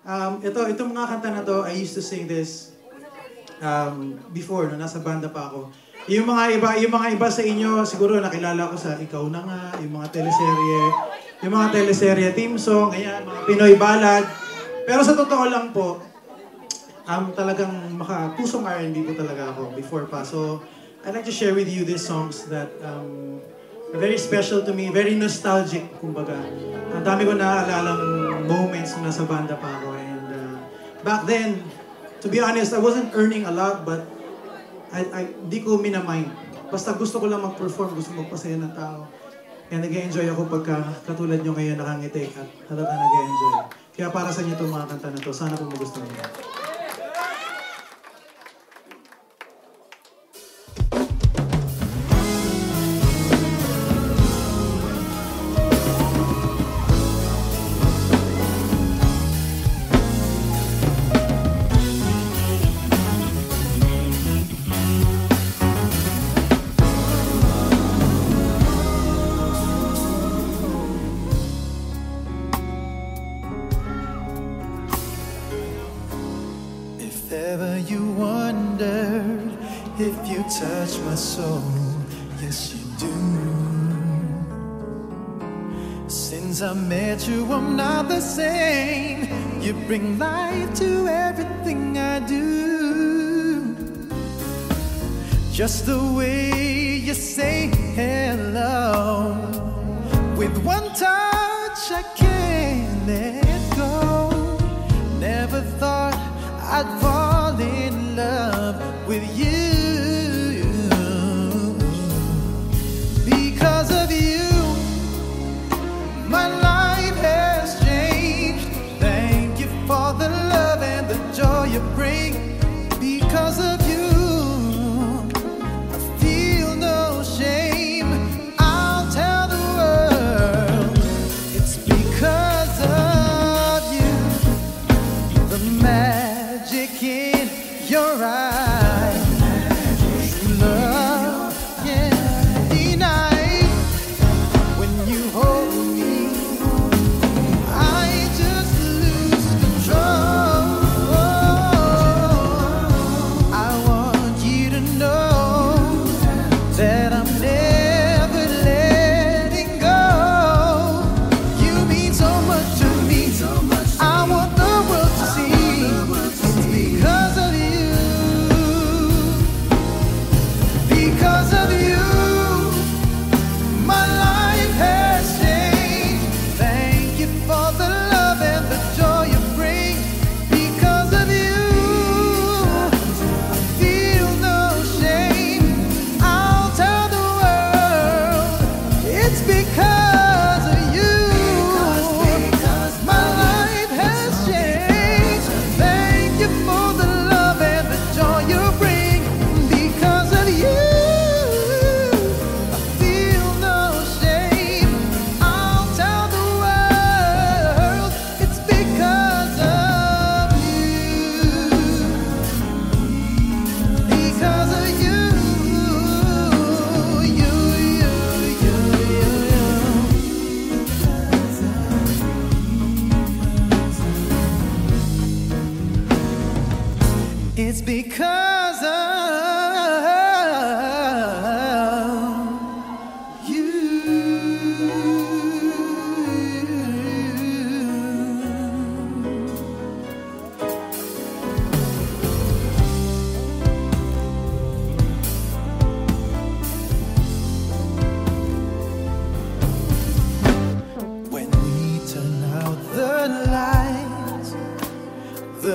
Um, ito, itong mga kanta na to, I used to sing this um, before, no, nasa banda pa ako. Yung mga iba, yung mga iba sa inyo, siguro nakilala ko sa Ikaw na nga, yung mga teleserye, yung mga teleserye team song, ayan, mga Pinoy ballad. Pero sa totoo lang po, um, talagang maka, pusong R&B po talaga ako before pa. So, I'd like to share with you these songs that um, are very special to me, very nostalgic, kumbaga. Ang dami ko naalalang moments na nasa banda pa ako. Back then, to be honest, I wasn't earning a lot, but I, I, di ko minamind. Basta gusto ko lang mag-perform, gusto magpasaya ng tao. Kaya nag-enjoy ako pagka katulad nyo ngayon nakangiti at halata nag-enjoy. Kaya para sa inyo itong mga kanta na to, sana po magustuhan nyo. My soul, yes you do. Since I met you, I'm not the same. You bring life to everything I do. Just the way you say hello. With one touch, I can't let go. Never thought I'd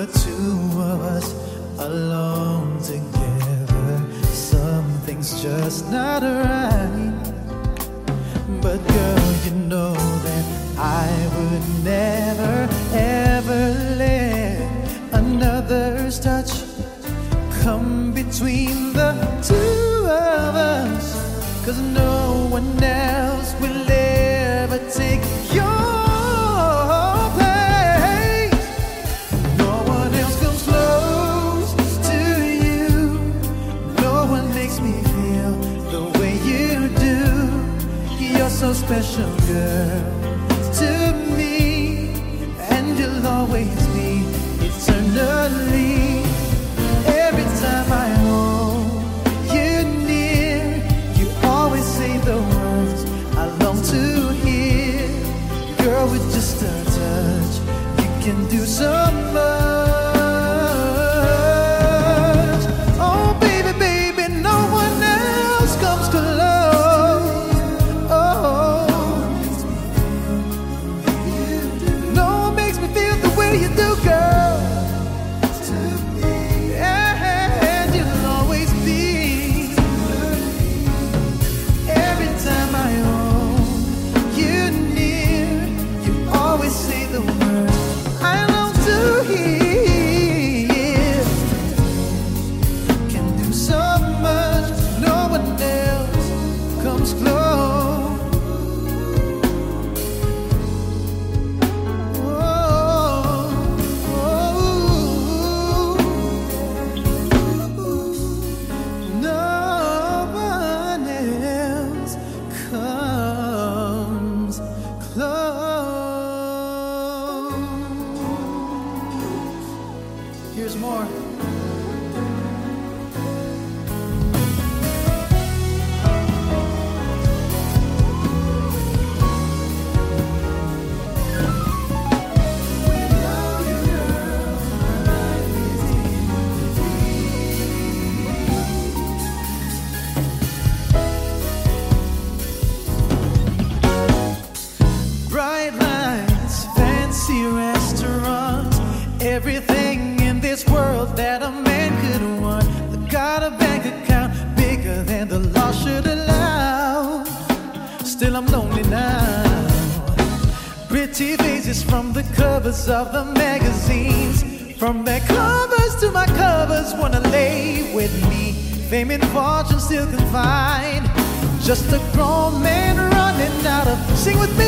the two of us alone together. Something's just not right. But girl, you know that I would never, ever let another's touch come between the two of us. Cause no one else will ever take special girl to me, and you'll always be eternally. the TVs, it's from the covers of the magazines. From their covers to my covers, wanna lay with me. Fame and fortune still confined. Just a grown man running out of. Sing with me.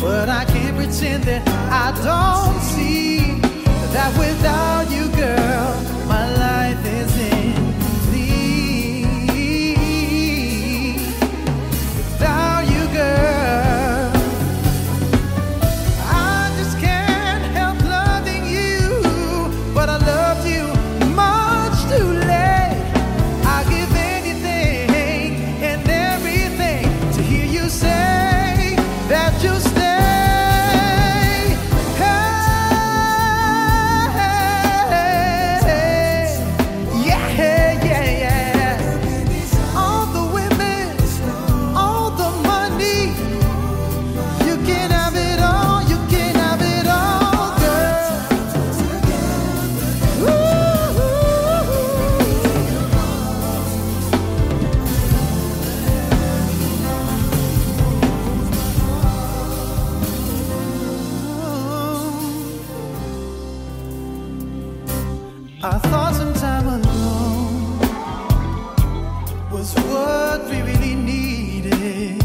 But I can't pretend that I don't see that without you, girl. I thought some time alone was what we really needed.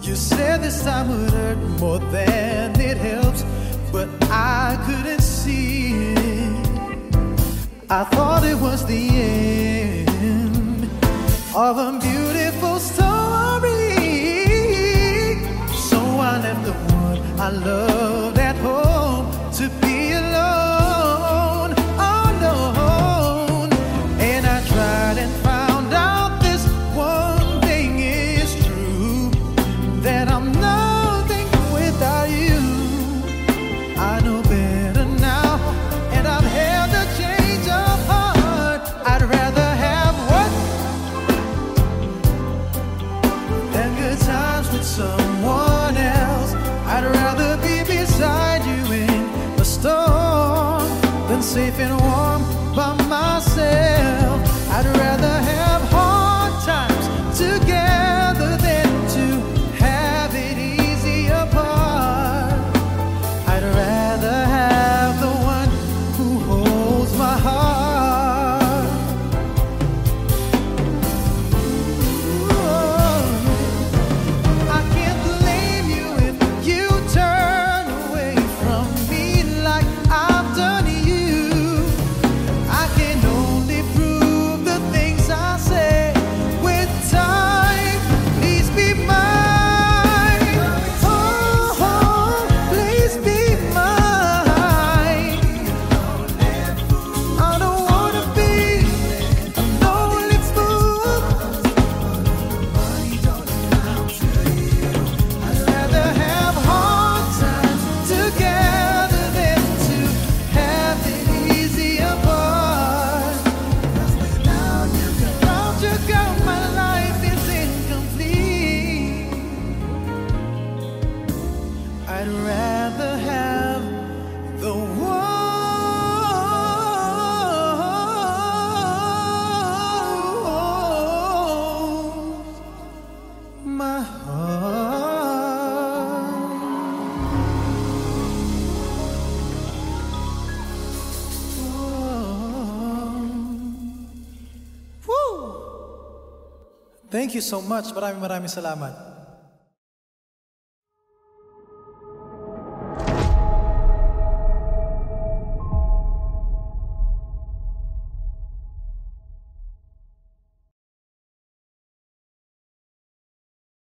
You said this time would hurt more than it helps, but I couldn't see it. I thought it was the end of a beautiful. I'd rather have the world, my heart. Oh. Woo! Thank you so much.